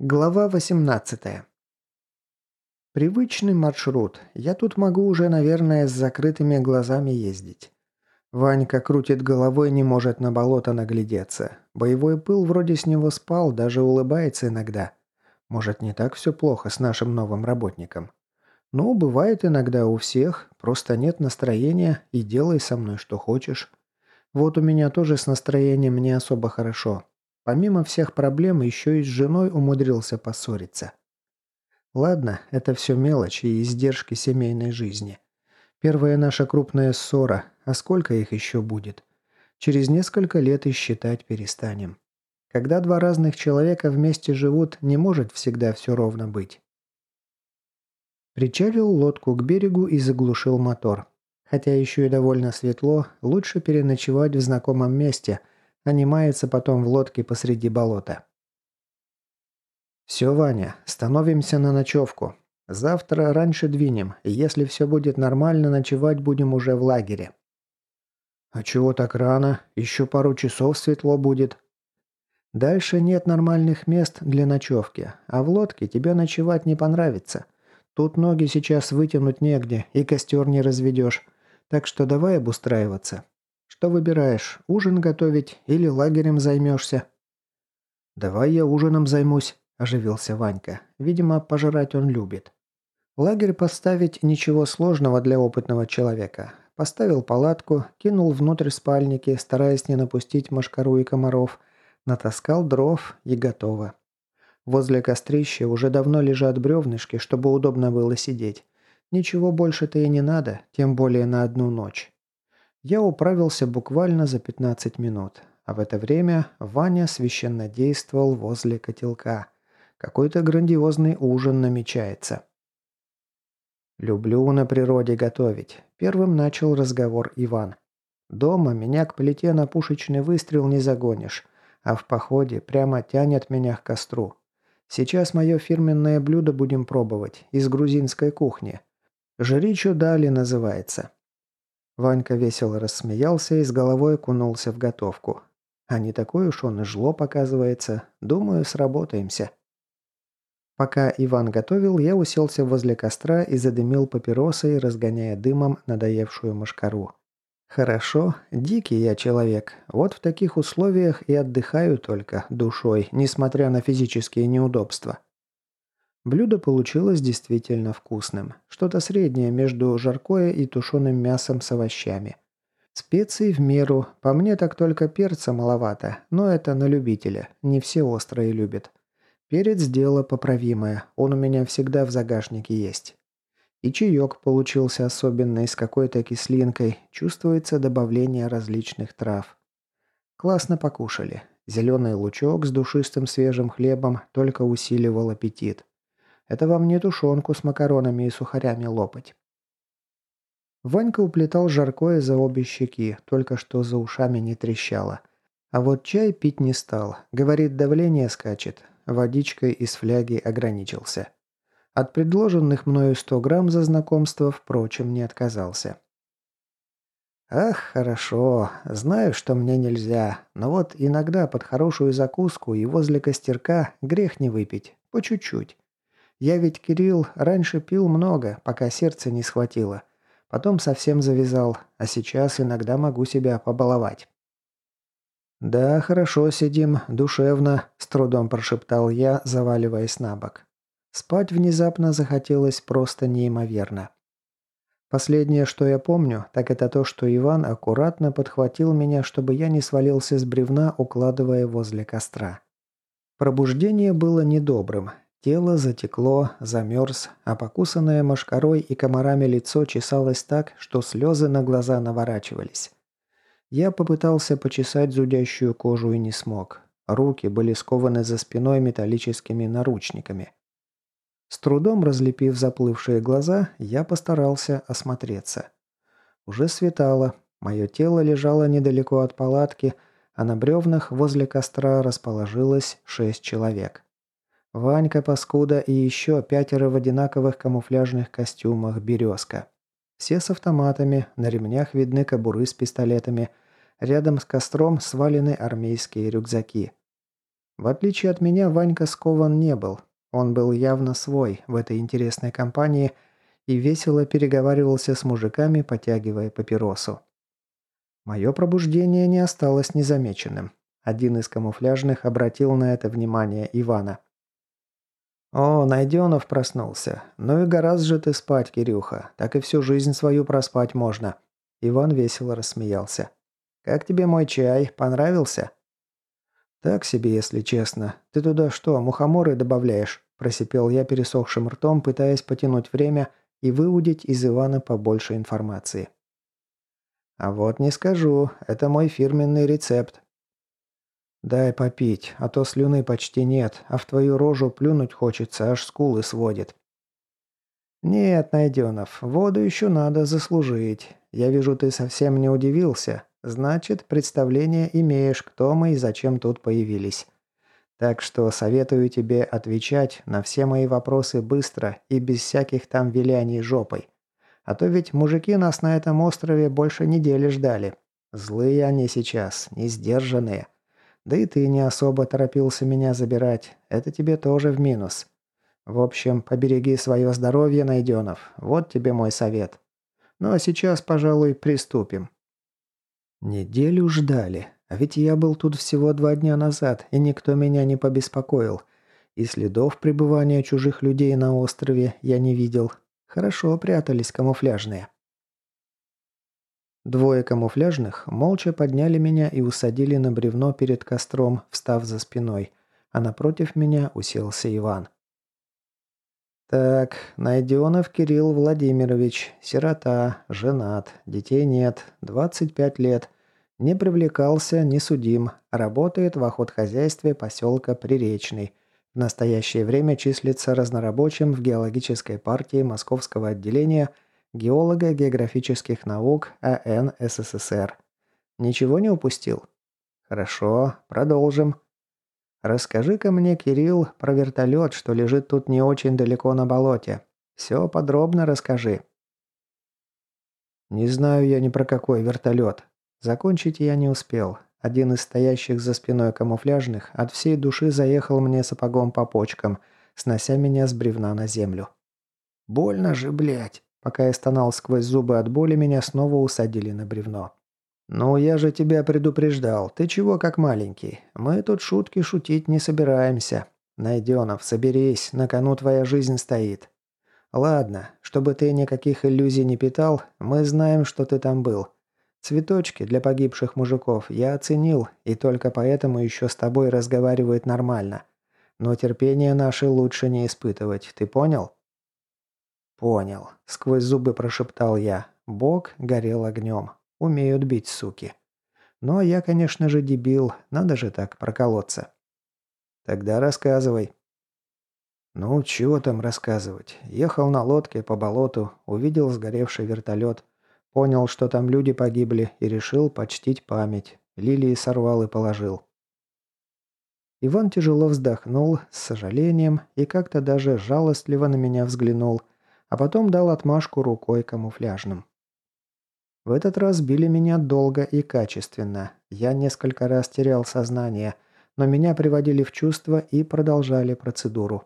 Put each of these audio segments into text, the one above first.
Глава 18. Привычный маршрут. Я тут могу уже, наверное, с закрытыми глазами ездить. Ванька крутит головой, не может на болото наглядеться. Боевой пыл вроде с него спал, даже улыбается иногда. Может, не так все плохо с нашим новым работником. Ну, бывает иногда у всех, просто нет настроения и делай со мной что хочешь. Вот у меня тоже с настроением не особо хорошо. Помимо всех проблем, еще и с женой умудрился поссориться. Ладно, это все мелочи и издержки семейной жизни. Первая наша крупная ссора, а сколько их еще будет? Через несколько лет и считать перестанем. Когда два разных человека вместе живут, не может всегда все ровно быть. Причалил лодку к берегу и заглушил мотор. Хотя еще и довольно светло, лучше переночевать в знакомом месте – а не мается потом в лодке посреди болота. «Все, Ваня, становимся на ночевку. Завтра раньше двинем, и если все будет нормально, ночевать будем уже в лагере». «А чего так рано? Еще пару часов светло будет». «Дальше нет нормальных мест для ночевки, а в лодке тебе ночевать не понравится. Тут ноги сейчас вытянуть негде, и костер не разведешь. Так что давай обустраиваться. Что выбираешь, ужин готовить или лагерем займешься?» «Давай я ужином займусь», – оживился Ванька. Видимо, пожрать он любит. Лагерь поставить ничего сложного для опытного человека. Поставил палатку, кинул внутрь спальники, стараясь не напустить мошкару и комаров, натаскал дров и готово. Возле кострища уже давно лежат бревнышки, чтобы удобно было сидеть. Ничего больше-то и не надо, тем более на одну ночь. Я управился буквально за 15 минут, а в это время Ваня священно действовал возле котелка. Какой-то грандиозный ужин намечается. «Люблю на природе готовить», – первым начал разговор Иван. «Дома меня к плите на пушечный выстрел не загонишь, а в походе прямо тянет меня к костру. Сейчас мое фирменное блюдо будем пробовать, из грузинской кухни. Жричу дали называется. Ванька весело рассмеялся и с головой окунулся в готовку. А не такой уж он и жло показывается. Думаю, сработаемся. Пока Иван готовил, я уселся возле костра и задымил папиросой, разгоняя дымом надоевшую мошкару. Хорошо, дикий я человек. Вот в таких условиях и отдыхаю только душой, несмотря на физические неудобства. Блюдо получилось действительно вкусным. Что-то среднее между жаркое и тушеным мясом с овощами. Специи в меру, по мне так только перца маловато, но это на любителя, не все острые любят. Перец дело поправимое, он у меня всегда в загашнике есть. И чаек получился особенный, с какой-то кислинкой, чувствуется добавление различных трав. Классно покушали. Зеленый лучок с душистым свежим хлебом только усиливал аппетит. Это вам не тушенку с макаронами и сухарями лопать. Ванька уплетал жаркое за обе щеки, только что за ушами не трещало. А вот чай пить не стал. Говорит, давление скачет. Водичкой из фляги ограничился. От предложенных мною 100 грамм за знакомство, впрочем, не отказался. «Ах, хорошо. Знаю, что мне нельзя. Но вот иногда под хорошую закуску и возле костерка грех не выпить. По чуть-чуть. Я ведь, Кирилл, раньше пил много, пока сердце не схватило. Потом совсем завязал, а сейчас иногда могу себя побаловать». «Да, хорошо сидим, душевно», – с трудом прошептал я, заваливаясь на бок. Спать внезапно захотелось просто неимоверно. Последнее, что я помню, так это то, что Иван аккуратно подхватил меня, чтобы я не свалился с бревна, укладывая возле костра. Пробуждение было недобрым. Тело затекло, замерз, а покусанное мошкарой и комарами лицо чесалось так, что слезы на глаза наворачивались. Я попытался почесать зудящую кожу и не смог. Руки были скованы за спиной металлическими наручниками. С трудом разлепив заплывшие глаза, я постарался осмотреться. Уже светало, мое тело лежало недалеко от палатки, а на бревнах возле костра расположилось шесть человек. Ванька Паскуда и еще пятеро в одинаковых камуфляжных костюмах «Березка». Все с автоматами, на ремнях видны кобуры с пистолетами. Рядом с костром свалены армейские рюкзаки. В отличие от меня, Ванька скован не был. Он был явно свой в этой интересной компании и весело переговаривался с мужиками, потягивая папиросу. Мое пробуждение не осталось незамеченным. Один из камуфляжных обратил на это внимание Ивана. «О, Найденов проснулся. Ну и гораздо же ты спать, Кирюха. Так и всю жизнь свою проспать можно». Иван весело рассмеялся. «Как тебе мой чай? Понравился?» «Так себе, если честно. Ты туда что, мухоморы добавляешь?» Просипел я пересохшим ртом, пытаясь потянуть время и выудить из Ивана побольше информации. «А вот не скажу. Это мой фирменный рецепт. «Дай попить, а то слюны почти нет, а в твою рожу плюнуть хочется, аж скулы сводит». «Нет, Найденов, воду еще надо заслужить. Я вижу, ты совсем не удивился. Значит, представление имеешь, кто мы и зачем тут появились. Так что советую тебе отвечать на все мои вопросы быстро и без всяких там виляний жопой. А то ведь мужики нас на этом острове больше недели ждали. Злые они сейчас, не сдержанные». Да и ты не особо торопился меня забирать. Это тебе тоже в минус. В общем, побереги свое здоровье, Найденов. Вот тебе мой совет. Ну а сейчас, пожалуй, приступим. Неделю ждали. А ведь я был тут всего два дня назад, и никто меня не побеспокоил. И следов пребывания чужих людей на острове я не видел. Хорошо прятались камуфляжные. Двое камуфляжных молча подняли меня и усадили на бревно перед костром, встав за спиной, а напротив меня уселся Иван. «Так, Найденов Кирилл Владимирович, сирота, женат, детей нет, 25 лет, не привлекался, не судим, работает в охотхозяйстве поселка Приречный, в настоящее время числится разнорабочим в геологической партии Московского отделения – геолога географических наук АН СССР. Ничего не упустил? Хорошо, продолжим. Расскажи-ка мне, Кирилл, про вертолет, что лежит тут не очень далеко на болоте. Все подробно расскажи. Не знаю я ни про какой вертолет. Закончить я не успел. Один из стоящих за спиной камуфляжных от всей души заехал мне сапогом по почкам, снося меня с бревна на землю. «Больно же, блядь!» Пока я стонал сквозь зубы от боли, меня снова усадили на бревно. «Ну, я же тебя предупреждал. Ты чего как маленький? Мы тут шутки шутить не собираемся. Найденов, соберись, на кону твоя жизнь стоит. Ладно, чтобы ты никаких иллюзий не питал, мы знаем, что ты там был. Цветочки для погибших мужиков я оценил, и только поэтому еще с тобой разговаривают нормально. Но терпение наше лучше не испытывать, ты понял?» «Понял», — сквозь зубы прошептал я. «Бог горел огнем. Умеют бить, суки». «Но я, конечно же, дебил. Надо же так проколоться». «Тогда рассказывай». «Ну, чего там рассказывать. Ехал на лодке по болоту, увидел сгоревший вертолет, понял, что там люди погибли и решил почтить память. Лилии сорвал и положил». Иван тяжело вздохнул, с сожалением, и как-то даже жалостливо на меня взглянул – а потом дал отмашку рукой камуфляжным. В этот раз били меня долго и качественно. Я несколько раз терял сознание, но меня приводили в чувство и продолжали процедуру.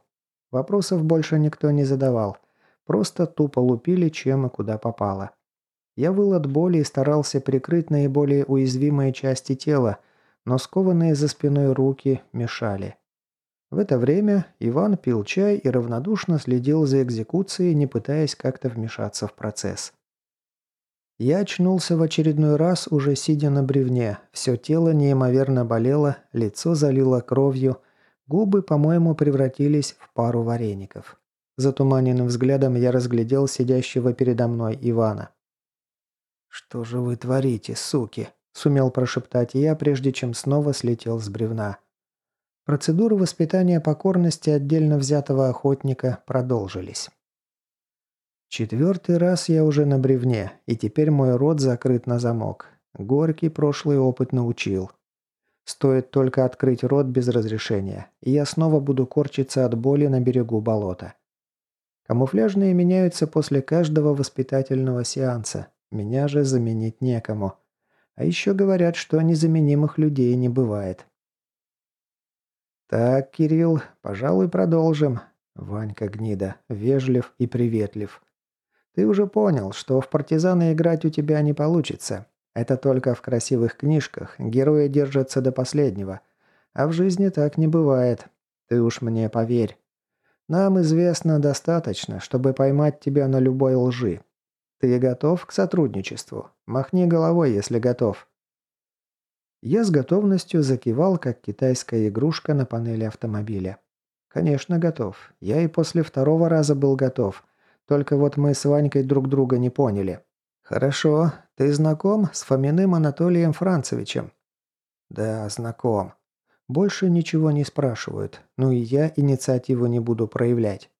Вопросов больше никто не задавал. Просто тупо лупили, чем и куда попало. Я выл от боли и старался прикрыть наиболее уязвимые части тела, но скованные за спиной руки мешали. В это время Иван пил чай и равнодушно следил за экзекуцией, не пытаясь как-то вмешаться в процесс. Я очнулся в очередной раз, уже сидя на бревне. Все тело неимоверно болело, лицо залило кровью, губы, по-моему, превратились в пару вареников. Затуманенным взглядом я разглядел сидящего передо мной Ивана. «Что же вы творите, суки?» – сумел прошептать я, прежде чем снова слетел с бревна. Процедуры воспитания покорности отдельно взятого охотника продолжились. Четвертый раз я уже на бревне, и теперь мой рот закрыт на замок. Горький прошлый опыт научил. Стоит только открыть рот без разрешения, и я снова буду корчиться от боли на берегу болота. Камуфляжные меняются после каждого воспитательного сеанса. Меня же заменить некому. А еще говорят, что незаменимых людей не бывает. «Так, Кирилл, пожалуй, продолжим». Ванька гнида, вежлив и приветлив. «Ты уже понял, что в партизаны играть у тебя не получится. Это только в красивых книжках, герои держатся до последнего. А в жизни так не бывает. Ты уж мне поверь. Нам известно достаточно, чтобы поймать тебя на любой лжи. Ты готов к сотрудничеству? Махни головой, если готов». Я с готовностью закивал, как китайская игрушка на панели автомобиля. «Конечно, готов. Я и после второго раза был готов. Только вот мы с Ванькой друг друга не поняли». «Хорошо. Ты знаком с Фоминым Анатолием Францевичем?» «Да, знаком. Больше ничего не спрашивают. Ну и я инициативу не буду проявлять».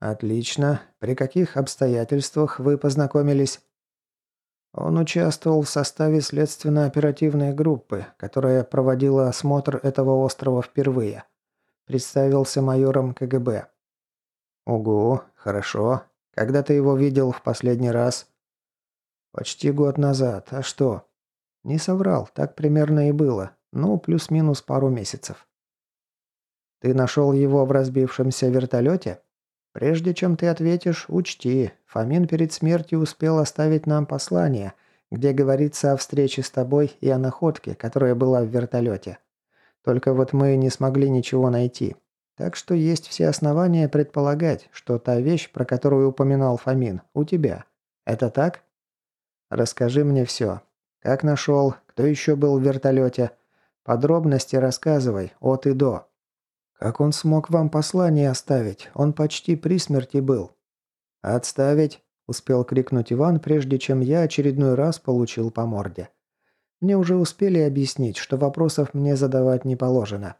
«Отлично. При каких обстоятельствах вы познакомились?» Он участвовал в составе следственно-оперативной группы, которая проводила осмотр этого острова впервые. Представился майором КГБ. «Угу, хорошо. Когда ты его видел в последний раз?» «Почти год назад. А что?» «Не соврал. Так примерно и было. Ну, плюс-минус пару месяцев». «Ты нашел его в разбившемся вертолете?» Прежде чем ты ответишь, учти, Фомин перед смертью успел оставить нам послание, где говорится о встрече с тобой и о находке, которая была в вертолете. Только вот мы не смогли ничего найти. Так что есть все основания предполагать, что та вещь, про которую упоминал Фомин, у тебя. Это так? Расскажи мне все. Как нашел? Кто еще был в вертолете? Подробности рассказывай, от и до. «Как он смог вам послание оставить? Он почти при смерти был». «Отставить!» – успел крикнуть Иван, прежде чем я очередной раз получил по морде. Мне уже успели объяснить, что вопросов мне задавать не положено.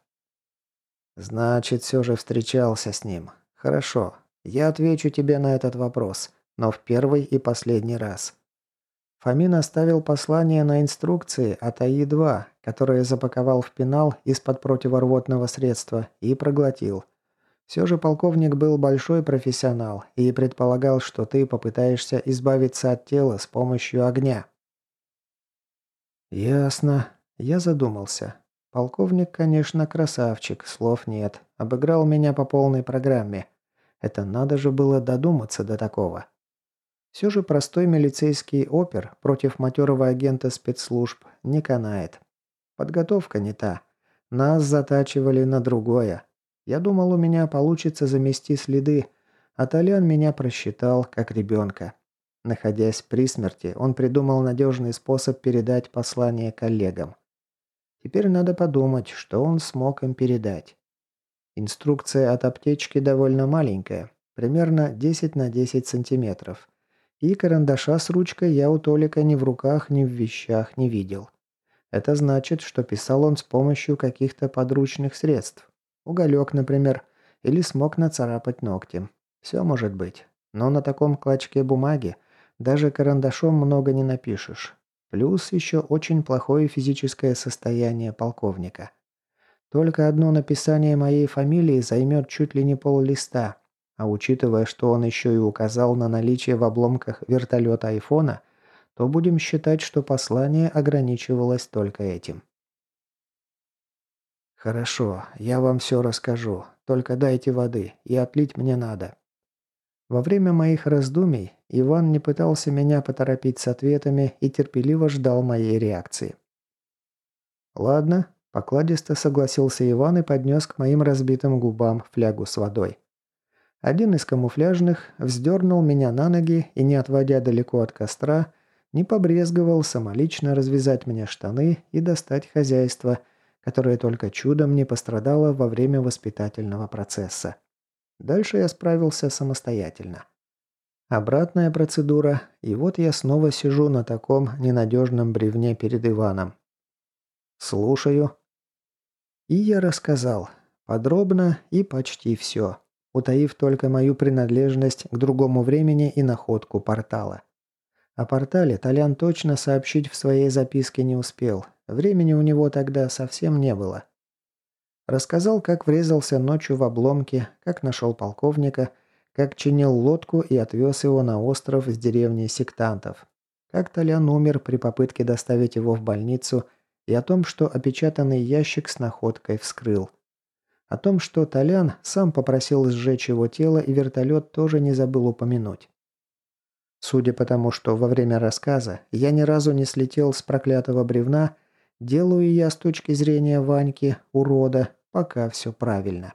«Значит, все же встречался с ним. Хорошо. Я отвечу тебе на этот вопрос, но в первый и последний раз. Фомин оставил послание на инструкции от АИ-2, которое запаковал в пенал из-под противорвотного средства и проглотил. Все же полковник был большой профессионал и предполагал, что ты попытаешься избавиться от тела с помощью огня. «Ясно». Я задумался. Полковник, конечно, красавчик, слов нет. Обыграл меня по полной программе. Это надо же было додуматься до такого. Все же простой милицейский опер против матерого агента спецслужб не канает. Подготовка не та. Нас затачивали на другое. Я думал, у меня получится замести следы, а Толян меня просчитал, как ребенка. Находясь при смерти, он придумал надежный способ передать послание коллегам. Теперь надо подумать, что он смог им передать. Инструкция от аптечки довольно маленькая, примерно 10 на 10 сантиметров. И карандаша с ручкой я у Толика ни в руках, ни в вещах не видел. Это значит, что писал он с помощью каких-то подручных средств. Уголек, например, или смог нацарапать ногтем. Все может быть. Но на таком клочке бумаги даже карандашом много не напишешь. Плюс еще очень плохое физическое состояние полковника. Только одно написание моей фамилии займет чуть ли не пол листа, а учитывая, что он еще и указал на наличие в обломках вертолета айфона, то будем считать, что послание ограничивалось только этим. «Хорошо, я вам все расскажу. Только дайте воды, и отлить мне надо». Во время моих раздумий Иван не пытался меня поторопить с ответами и терпеливо ждал моей реакции. «Ладно», – покладисто согласился Иван и поднес к моим разбитым губам флягу с водой. Один из камуфляжных вздернул меня на ноги и, не отводя далеко от костра, не побрезговал самолично развязать мне штаны и достать хозяйство, которое только чудом не пострадало во время воспитательного процесса. Дальше я справился самостоятельно. Обратная процедура, и вот я снова сижу на таком ненадежном бревне перед Иваном. Слушаю. И я рассказал. Подробно и почти все утаив только мою принадлежность к другому времени и находку портала. О портале Толян точно сообщить в своей записке не успел. Времени у него тогда совсем не было. Рассказал, как врезался ночью в обломки, как нашел полковника, как чинил лодку и отвез его на остров с деревней сектантов. Как Толян умер при попытке доставить его в больницу и о том, что опечатанный ящик с находкой вскрыл. О том, что Толян сам попросил сжечь его тело и вертолет тоже не забыл упомянуть. Судя по тому, что во время рассказа я ни разу не слетел с проклятого бревна, делаю я с точки зрения Ваньки, урода, пока все правильно.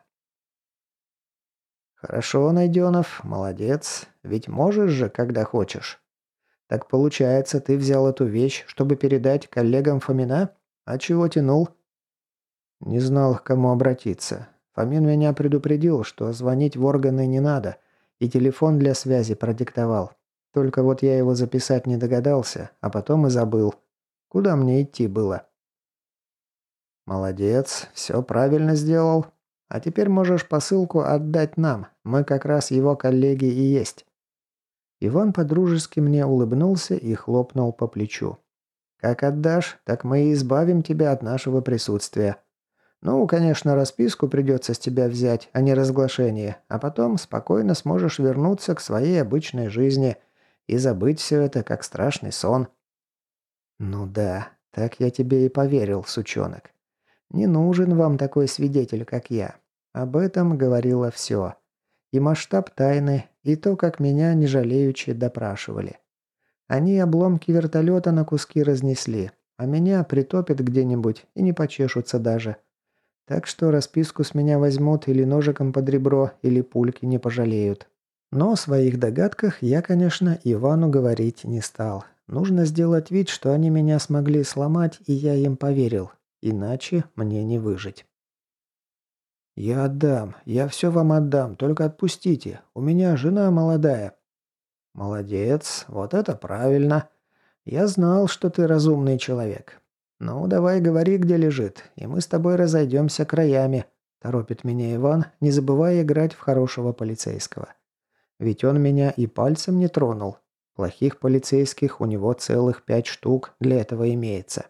«Хорошо, Найденов, молодец. Ведь можешь же, когда хочешь. Так получается, ты взял эту вещь, чтобы передать коллегам Фомина? А чего тянул?» Не знал, к кому обратиться. Фомин меня предупредил, что звонить в органы не надо, и телефон для связи продиктовал. Только вот я его записать не догадался, а потом и забыл. Куда мне идти было? «Молодец, все правильно сделал. А теперь можешь посылку отдать нам, мы как раз его коллеги и есть». Иван подружески мне улыбнулся и хлопнул по плечу. «Как отдашь, так мы и избавим тебя от нашего присутствия. Ну, конечно, расписку придется с тебя взять, а не разглашение, а потом спокойно сможешь вернуться к своей обычной жизни и забыть все это, как страшный сон». «Ну да, так я тебе и поверил, сучонок. Не нужен вам такой свидетель, как я. Об этом говорило все. И масштаб тайны, и то, как меня, не допрашивали. Они обломки вертолета на куски разнесли, а меня притопят где-нибудь и не почешутся даже. Так что расписку с меня возьмут или ножиком под ребро, или пульки не пожалеют. Но о своих догадках я, конечно, Ивану говорить не стал. Нужно сделать вид, что они меня смогли сломать, и я им поверил. Иначе мне не выжить. «Я отдам, я все вам отдам, только отпустите. У меня жена молодая». «Молодец, вот это правильно. Я знал, что ты разумный человек. Ну, давай говори, где лежит, и мы с тобой разойдемся краями», – торопит меня Иван, не забывая играть в хорошего полицейского. Ведь он меня и пальцем не тронул. Плохих полицейских у него целых пять штук для этого имеется.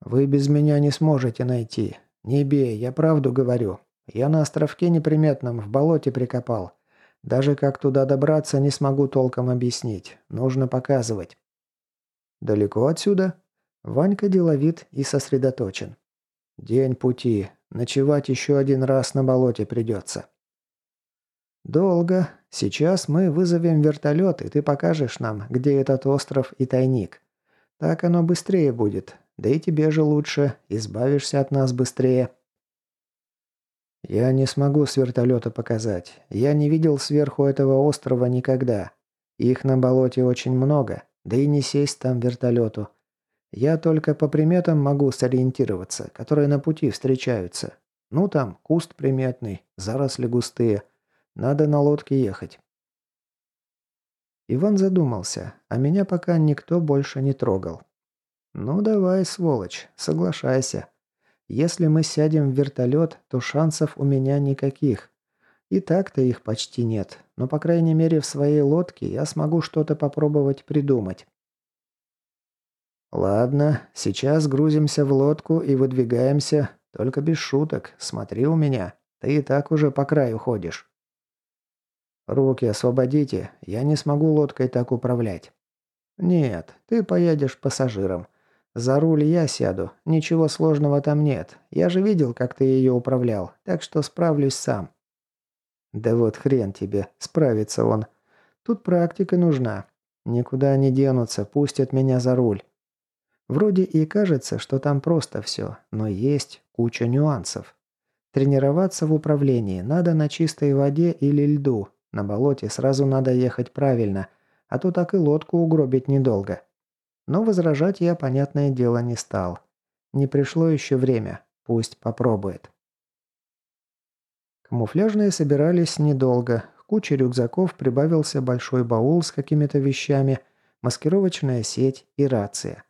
«Вы без меня не сможете найти. Не бей, я правду говорю. Я на островке неприметном в болоте прикопал. Даже как туда добраться, не смогу толком объяснить. Нужно показывать». «Далеко отсюда?» Ванька деловит и сосредоточен. «День пути. Ночевать еще один раз на болоте придется». «Долго. Сейчас мы вызовем вертолет, и ты покажешь нам, где этот остров и тайник. Так оно быстрее будет. Да и тебе же лучше, избавишься от нас быстрее». «Я не смогу с вертолета показать. Я не видел сверху этого острова никогда. Их на болоте очень много, да и не сесть там вертолету. Я только по приметам могу сориентироваться, которые на пути встречаются. Ну там, куст приметный, заросли густые. Надо на лодке ехать». Иван задумался, а меня пока никто больше не трогал. «Ну давай, сволочь, соглашайся. Если мы сядем в вертолет, то шансов у меня никаких. И так-то их почти нет, но по крайней мере в своей лодке я смогу что-то попробовать придумать». «Ладно, сейчас грузимся в лодку и выдвигаемся, только без шуток, смотри у меня, ты и так уже по краю ходишь». «Руки освободите, я не смогу лодкой так управлять». «Нет, ты поедешь пассажиром. За руль я сяду. Ничего сложного там нет. Я же видел, как ты ее управлял, так что справлюсь сам». «Да вот хрен тебе, справится он. Тут практика нужна. Никуда не денутся, пустят меня за руль». Вроде и кажется, что там просто все, но есть куча нюансов. Тренироваться в управлении надо на чистой воде или льду. На болоте сразу надо ехать правильно, а то так и лодку угробить недолго. Но возражать я, понятное дело, не стал. Не пришло еще время. Пусть попробует. Камуфляжные собирались недолго. К куче рюкзаков прибавился большой баул с какими-то вещами, маскировочная сеть и рация.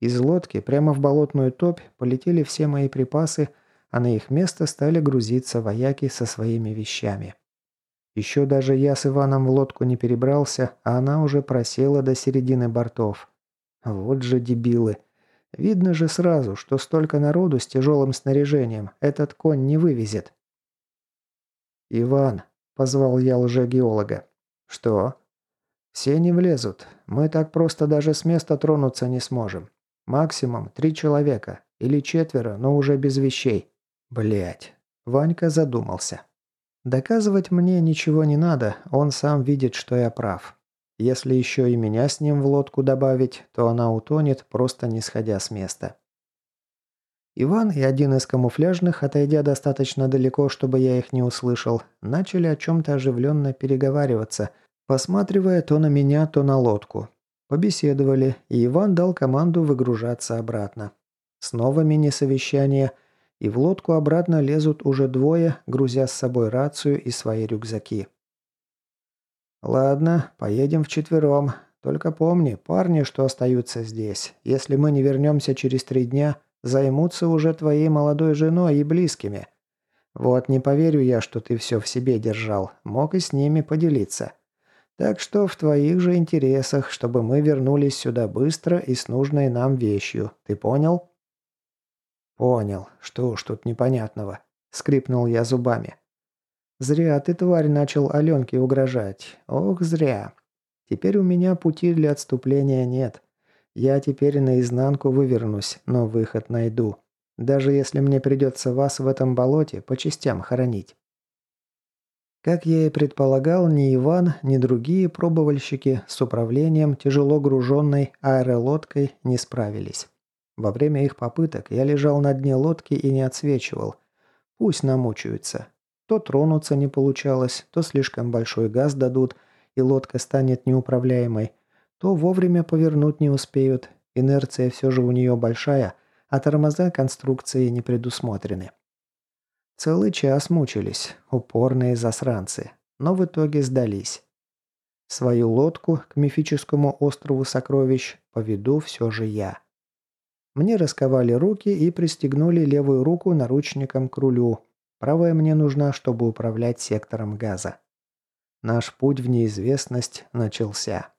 Из лодки прямо в болотную топь полетели все мои припасы, а на их место стали грузиться вояки со своими вещами. Еще даже я с Иваном в лодку не перебрался, а она уже просела до середины бортов. Вот же дебилы. Видно же сразу, что столько народу с тяжелым снаряжением этот конь не вывезет. «Иван», — позвал я лжегеолога. «Что?» «Все не влезут. Мы так просто даже с места тронуться не сможем. Максимум три человека. Или четверо, но уже без вещей». Блять. Ванька задумался. Доказывать мне ничего не надо, он сам видит, что я прав. Если еще и меня с ним в лодку добавить, то она утонет, просто не сходя с места. Иван и один из камуфляжных, отойдя достаточно далеко, чтобы я их не услышал, начали о чем-то оживленно переговариваться, посматривая то на меня, то на лодку. Побеседовали, и Иван дал команду выгружаться обратно. Снова мини-совещание – и в лодку обратно лезут уже двое, грузя с собой рацию и свои рюкзаки. «Ладно, поедем вчетвером. Только помни, парни, что остаются здесь, если мы не вернемся через три дня, займутся уже твоей молодой женой и близкими. Вот не поверю я, что ты все в себе держал, мог и с ними поделиться. Так что в твоих же интересах, чтобы мы вернулись сюда быстро и с нужной нам вещью. Ты понял?» «Понял. Что уж тут непонятного?» – скрипнул я зубами. «Зря ты, тварь, начал Аленке угрожать. Ох, зря. Теперь у меня пути для отступления нет. Я теперь наизнанку вывернусь, но выход найду. Даже если мне придется вас в этом болоте по частям хоронить». Как я и предполагал, ни Иван, ни другие пробовальщики с управлением тяжело груженной аэролодкой не справились. Во время их попыток я лежал на дне лодки и не отсвечивал. Пусть намучаются. То тронуться не получалось, то слишком большой газ дадут, и лодка станет неуправляемой, то вовремя повернуть не успеют, инерция все же у нее большая, а тормоза конструкции не предусмотрены. Целый час мучились, упорные засранцы, но в итоге сдались. Свою лодку к мифическому острову сокровищ поведу все же я. Мне расковали руки и пристегнули левую руку наручником к рулю. Правая мне нужна, чтобы управлять сектором газа. Наш путь в неизвестность начался.